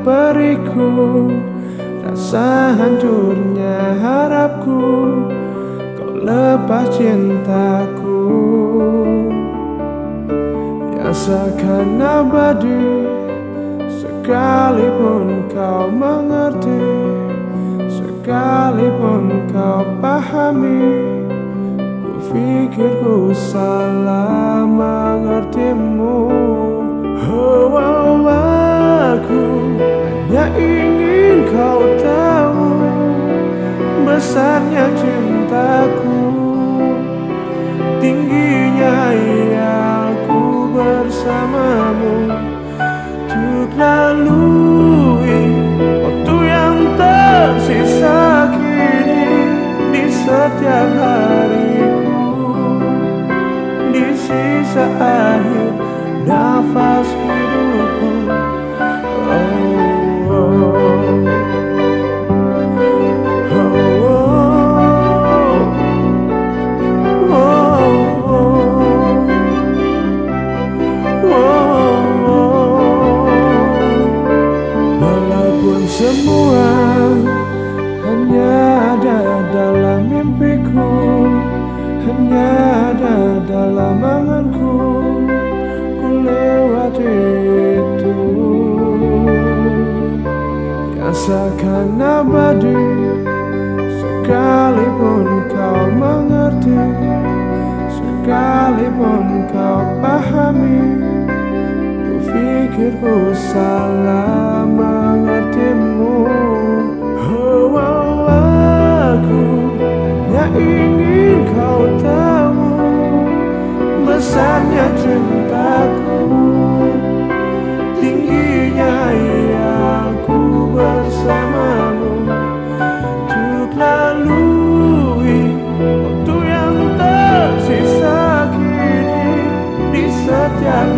periku Rasa hancurnya harapku Kau lepas cintaku. Yang abadi Sekalipun kau mengerti Sekalipun kau pahami Ku pikir ku Cintaku Tingginya aku bersamamu. Untuk lalui waktu yang tersisa kini Di setiap hariku. Di sisa akhir nafas Ada dalam anganku Ku lewati itu. Yang seakan abadi Sekalipun kau mengerti Sekalipun kau pahami Ku pikir ku salah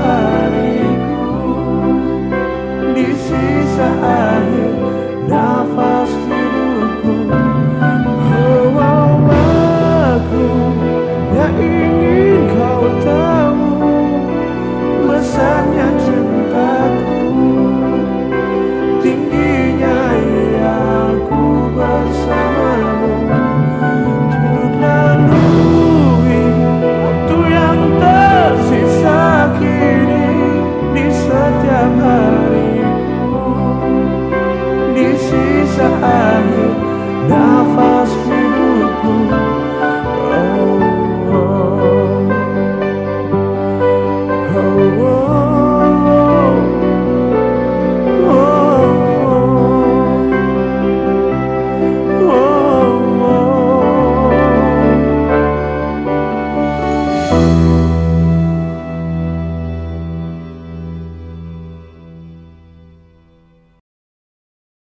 hariku di sisa